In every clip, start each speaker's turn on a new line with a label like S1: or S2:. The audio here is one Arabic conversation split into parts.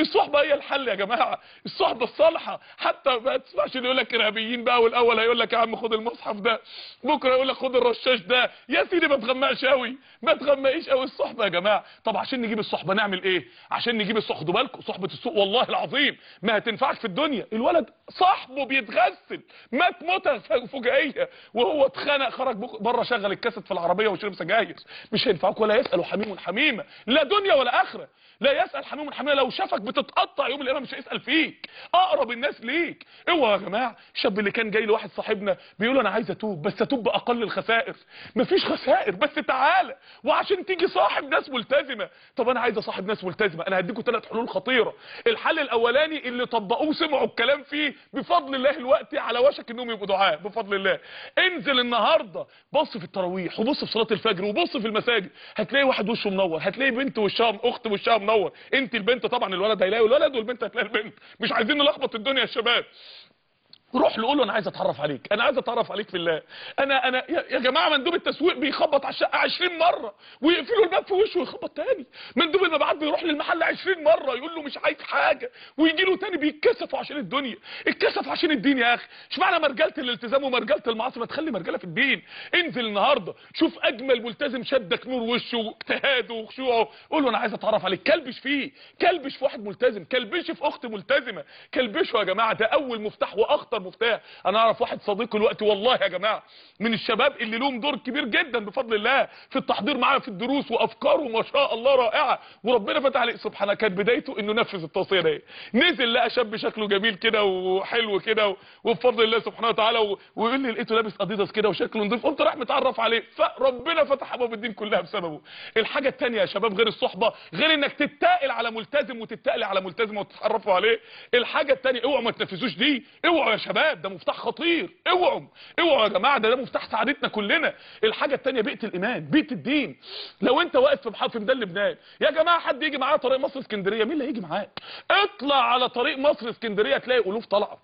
S1: الصحبة هي الحل يا جماعة. الصحبة الصالحة. حتى ما تسمعش اللي يقول لك إرهابيين بقى والأول هيقول لك يا عم خد المصحف ده. بكرة يقول لك خد الرشاش ده. يا سيدي ما تغمقش قوي ما تغمقيش قوي الصحبة يا جماعة. طب عشان نجيب الصحبة نعمل إيه؟ عشان نجيب الصحبة بالكم. صحبة السوق والله العظيم. ما هتنفعك في الدنيا. الولد صاحبه بيتغسل. مات موتة فجائية. وهو اتخنق خرج بره شغل الكاسيت في العربية وشرب سجاير. مش هينفعك ولا يسأل حميم حميمة. لا دنيا ولا آخرة. لا يسأل حميم حميمة. لو شافك بتتقطع يوم القيامة مش هيسأل فيك. أقرب الناس ليك. اوعى يا جماعة. الشاب اللي كان جاي لواحد صاحبنا بيقول أنا عايز أتوب بس أتوب بأقل الخسائر. مفيش خسائر بس تعالى. وعشان تيجي صاحب ناس ملتزمة. طب أنا عايز أصاحب ناس ملتزمة. أنا هديكم ثلاث حلول خطيرة. الحل الأولاني اللي طبقوه سمعوا الكلام فيه بفضل الله الوقت على وشك إنهم يبقوا دعاء بفضل الله. انزل النهارده. بص في التراويح وبص في صلاة الفجر وبص في المساجد. هتلاقي واحد وشه منور هتلاقي بنت وشها أخت وشها منور. انت البنت طبعا الولد هيلاقي الولد والبنت هتلاقي البنت. مش عايزين نلخبط الدنيا يا شباب. روح له قول له أنا عايز أتعرف عليك. أنا عايز أتعرف عليك في الله. أنا أنا يا جماعة مندوب التسويق بيخبط على الشقه 20 مرة. ويقفلوا الباب في وشه ويخبط تاني. مندوب المبيعات بيروح للمحل 20 مرة يقول له مش عايز حاجة. ويجي له تاني بيتكسفوا عشان الدنيا. اتكسف عشان الدين يا أخي. اشمعنى مرجلة الالتزام ومرجلة المعاصي ما تخلي مرجلة في الدين. انزل النهارده. شوف أجمل ملتزم شدك نور وشه واجتهاده وخشوعه. قول له أنا عايز أتعرف عليك. كلبش فيه. كلبش في واحد ملتزم. كلبش في أخت ملتزمة. كلبشه يا جماعة ده أول مفتاح وأخطر مفتاح أنا أعرف واحد صديقي الوقت والله يا جماعة من الشباب اللي لهم دور كبير جدا بفضل الله في التحضير معايا في الدروس وأفكاره ما شاء الله رائعة. وربنا فتح عليه. سبحانه كانت بدايته إنه نفذ التوصيه دي نزل لقى شاب شكله جميل كده وحلو كده وبفضل الله سبحانه وتعالى ويقول لي لقيته لابس أديداس كده وشكله نضيف قمت راح متعرف عليه. فربنا فتح أبواب الدين كلها بسببه. الحاجة الثانية يا شباب غير الصحبة غير إنك تتقل على ملتزم وتتقل على ملتزم وتتعرفوا عليه. الحاجة الثانية اوعوا ما تنفذوش دي. اوعوا يا شباب. ده مفتاح خطير. اوعوا اوعوا يا جماعة ده ده مفتاح سعادتنا كلنا. الحاجة الثانية بيئة الإيمان بيئة الدين. لو انت واقف في محافظ ميدان لبنان يا جماعة حد يجي معايا طريق مصر اسكندرية؟ مين اللي هيجي معاك اطلع على طريق مصر اسكندرية تلاقي ألوف طالعه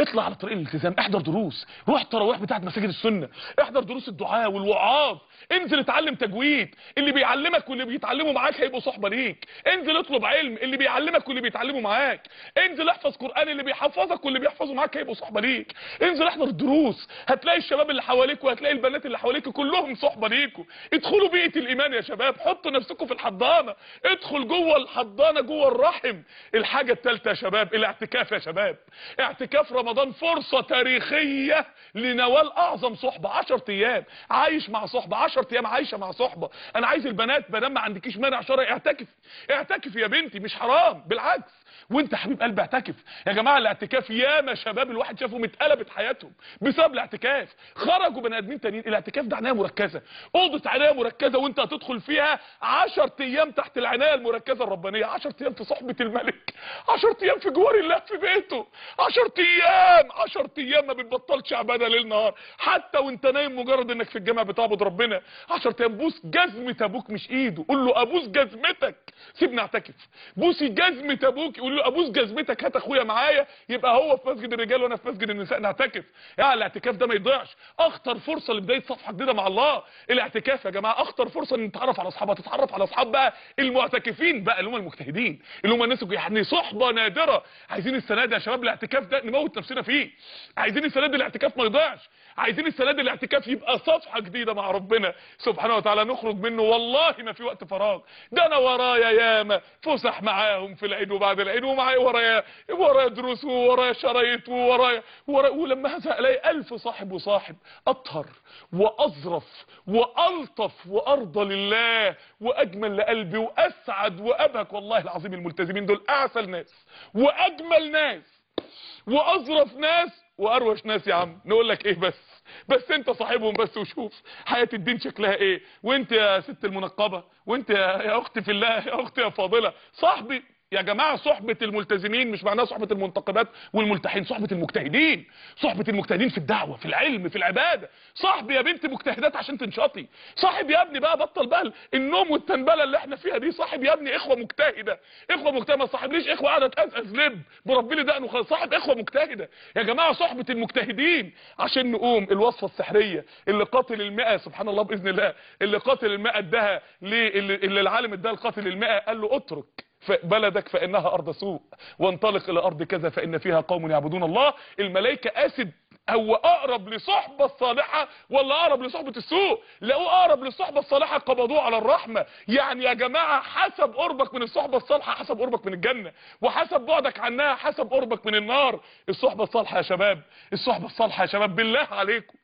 S1: اطلع على طريق الالتزام احضر دروس روح التراويح بتاعت مساجد السنة احضر دروس الدعاء والوعاظ انزل اتعلم تجويد اللي بيعلمك واللي بيتعلموا معاك هيبقوا صحبة ليك انزل اطلب علم اللي بيعلمك واللي بيتعلموا معاك انزل احفظ قرآن اللي بيحفظك واللي بيحفظوا معاك هيبقوا صحبة ليك انزل احضر الدروس هتلاقي الشباب اللي حواليك وهتلاقي البنات اللي حواليك كلهم صحبة ليكوا ادخلوا بيئة الإيمان يا شباب حطوا نفسكم في الحضانة ادخل جوه الحضانة جوه الرحم الحاجة الثالثه يا شباب الاعتكاف يا شباب اعتكاف فرصة تاريخية لنوال أعظم صحبة. 10 أيام. عايش مع صحبة. 10 أيام عايشة مع صحبة. أنا عايز البنات ما دام ما عندكيش مانع شرعي اعتكف. اعتكف يا بنتي مش حرام. بالعكس. وانت حبيب قلبي اعتكف. يا جماعة الاعتكاف ياما شباب الواحد شافهم اتقلبت حياتهم بسبب الاعتكاف. خرجوا بني آدمين تانيين. الاعتكاف ده عناية مركزة. اوضه عناية مركزة وانت هتدخل فيها 10 أيام تحت العناية المركزة الربانية. 10 أيام في صحبة الملك. 10 أيام في جوار الله في بيته. 10 أيام 10 أيام ما بتبطلش عباده ليل نهار. حتى وانت نايم مجرد انك في الجامع بتعبد ربنا. 10 أيام. بوس جزمة أبوك مش إيده. قول له أبوس جزمتك. سيبني أعتكف. بوسي جزمة أبوك يقول له أبوس جزمتك هات أخويا معايا. يبقى هو في مسجد الرجال وأنا في مسجد النساء نعتكف. يعني الاعتكاف ده ما يضيعش. أخطر فرصة لبداية صفحة جديدة مع الله الاعتكاف يا جماعة. أخطر فرصة إن نتعرف على أصحابها تتعرف على أصحاب بقى المعتكفين بقى اللي هم المجتهدين اللي هم الناس يعني صحبة نادرة. عايزين السنة دي يا شباب الاعتكاف ده نموت نفسنا فيه. عايزين السنة دي الاعتكاف ما يضيعش. عايزين السنة دي الاعتكاف يبقى صفحة جديدة مع ربنا سبحانه وتعالى. نخرج منه والله ما في وقت فراغ. ده أنا ورايا ياما فسح معاهم في العيد وبعد العيد ومعايا ورايا ورايا دروس وورايا شرايط وورايا ورايا ولما هزهق الاقي ألف صاحب وصاحب أطهر وأظرف وألطف وأرضى لله وأجمل لقلبي وأسعد وأبهك والله العظيم الملتزمين دول اعسل ناس وأجمل ناس وأظرف ناس وأروش ناس يا عم. نقول لك إيه بس؟ بس أنت صاحبهم بس وشوف حياة الدين شكلها إيه. وأنت يا ست المنقبة وأنت يا يا أختي في الله يا أختي يا فاضلة صاحبي يا جماعة صحبة الملتزمين مش معناها صحبة المنتقبات والملتحين صحبة المجتهدين. صحبة المجتهدين في الدعوة في العلم في العبادة. صاحبي يا بنت مجتهدات عشان تنشطي. صاحب يا ابني بقى بطل بقى النوم والتنبلة اللي إحنا فيها دي. صاحب يا ابني إخوة مجتهدة. إخوة مجتهدة ما صاحبليش إخوة قاعدة تأزأز لب بربي لي دقنه خلاص صاحب إخوة مجتهدة. يا جماعة صحبة المجتهدين عشان نقوم. الوصفة السحرية اللي قاتل المئة سبحان الله بإذن الله اللي قاتل المئة اداها ليه اللي, العالم اداها لقاتل المئة قال له اترك. بلدك فإنها أرض سوء وانطلق إلى أرض كذا فإن فيها قوم يعبدون الله. الملائكة أسد هو أقرب لصحبة الصالحة ولا أقرب لصحبة السوء؟ لقوه أقرب للصحبة الصالحة قبضوه على الرحمة. يعني يا جماعة حسب قربك من الصحبة الصالحة حسب قربك من الجنة وحسب بعدك عنها حسب قربك من النار. الصحبة الصالحة يا شباب الصحبة الصالحة يا شباب بالله عليكم.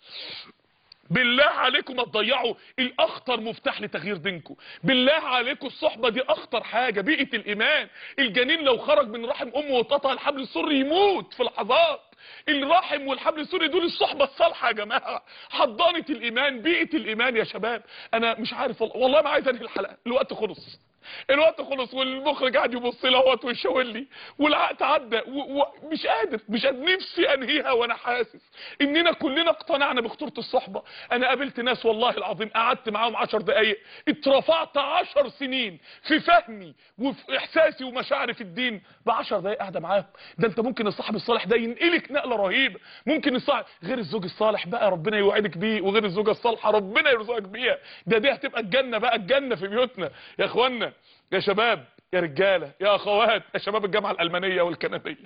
S1: بالله عليكم ما تضيعوا الأخطر مفتاح لتغيير دينكم. بالله عليكم الصحبة دي أخطر حاجة بيئة الإيمان. الجنين لو خرج من رحم أمه واتقطع الحبل السري يموت في لحظات. الرحم والحبل السري دول الصحبة الصالحة يا جماعة. حضانة الإيمان بيئة الإيمان يا شباب. أنا مش عارف والله, والله ما عايز أنهي الحلقة. الوقت خلص. الوقت خلص والمخرج قاعد يبص لي اهوت ويشاور لي والعقد عدى ومش قادر مش قادر نفسي انهيها وأنا حاسس اننا كلنا اقتنعنا بخطورة الصحبة. أنا قابلت ناس والله العظيم قعدت معاهم 10 دقائق اترفعت 10 سنين في فهمي وفي احساسي ومشاعري في الدين ب 10 دقائق قاعدة معاهم. ده انت ممكن الصاحب الصالح ده ينقلك نقلة رهيبة. ممكن الصاحب غير الزوج الصالح بقى ربنا يوعدك بيه وغير الزوجة الصالحة ربنا يرزقك بيها. ده دي هتبقى الجنة بقى الجنة في بيوتنا. يا اخوانا يا شباب يا رجالة يا أخوات يا شباب الجامعة الألمانية والكندية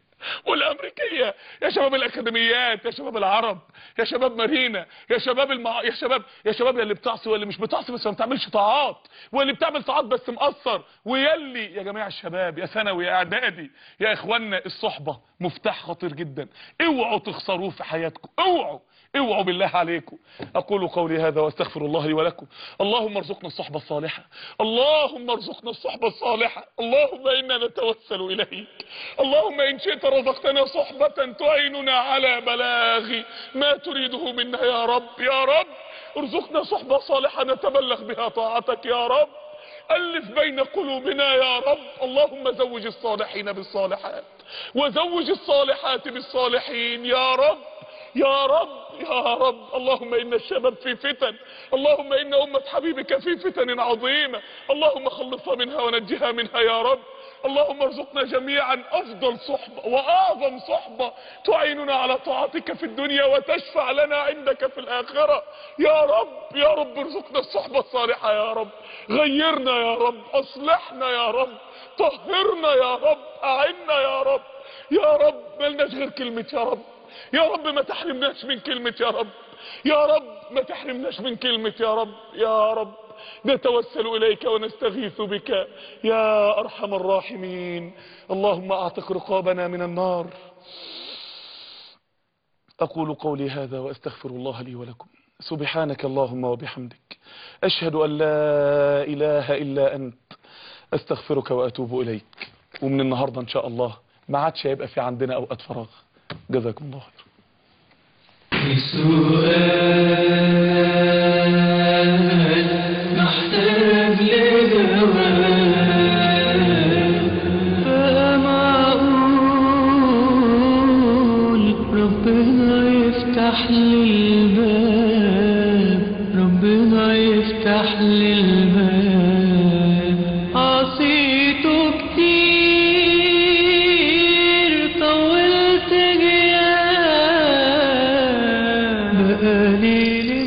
S1: والأمريكية يا شباب الأكاديميات يا شباب العرب يا شباب مارينا يا شباب المع... يا شباب يا شباب اللي بتعصي واللي مش بتعصي بس ما بتعملش طاعات واللي بتعمل طاعات بس مقصر ويلي يا جماعة الشباب يا ثانوي يا إعدادي يا اخوانا الصحبة مفتاح خطير جدا. اوعوا تخسروه في حياتكم اوعوا اوعوا بالله عليكم. أقول قولي هذا وأستغفر الله لي ولكم. اللهم ارزقنا الصحبة الصالحة اللهم ارزقنا الصحبة الصالحة. اللهم إنا نتوسل إليك. اللهم إن شئت رزقتنا صحبة تعيننا على بلاغ ما تريده منا يا رب. يا رب ارزقنا صحبة صالحة نتبلغ بها طاعتك يا رب. ألف بين قلوبنا يا رب. اللهم زوج الصالحين بالصالحات وزوج الصالحات بالصالحين يا رب. يا رب يا رب. اللهم إن الشباب في فتن. اللهم إن أمة حبيبك في فتن عظيمة. اللهم خلصها منها ونجها منها يا رب. اللهم ارزقنا جميعا أفضل صحبة وأعظم صحبة تعيننا على طاعتك في الدنيا وتشفع لنا عندك في الآخرة. يا رب يا رب ارزقنا الصحبة الصالحة يا رب. غيرنا يا رب أصلحنا يا رب. طهرنا يا رب أعنا يا رب. يا رب ملناش غير كلمة يا رب. يا رب ما تحرمناش من كلمة يا رب. يا رب ما تحرمناش من كلمة يا رب. يا رب نتوسل إليك ونستغيث بك. يا أرحم الراحمين. اللهم أعتق رقابنا من النار. أقول قولي هذا وأستغفر الله لي ولكم. سبحانك اللهم وبحمدك. أشهد أن لا إله إلا أنت. أستغفرك وأتوب إليك. ومن النهاردة إن شاء الله ما عادش هيبقى في عندنا أوقات فراغ. جزاكم الله خير.
S2: جياب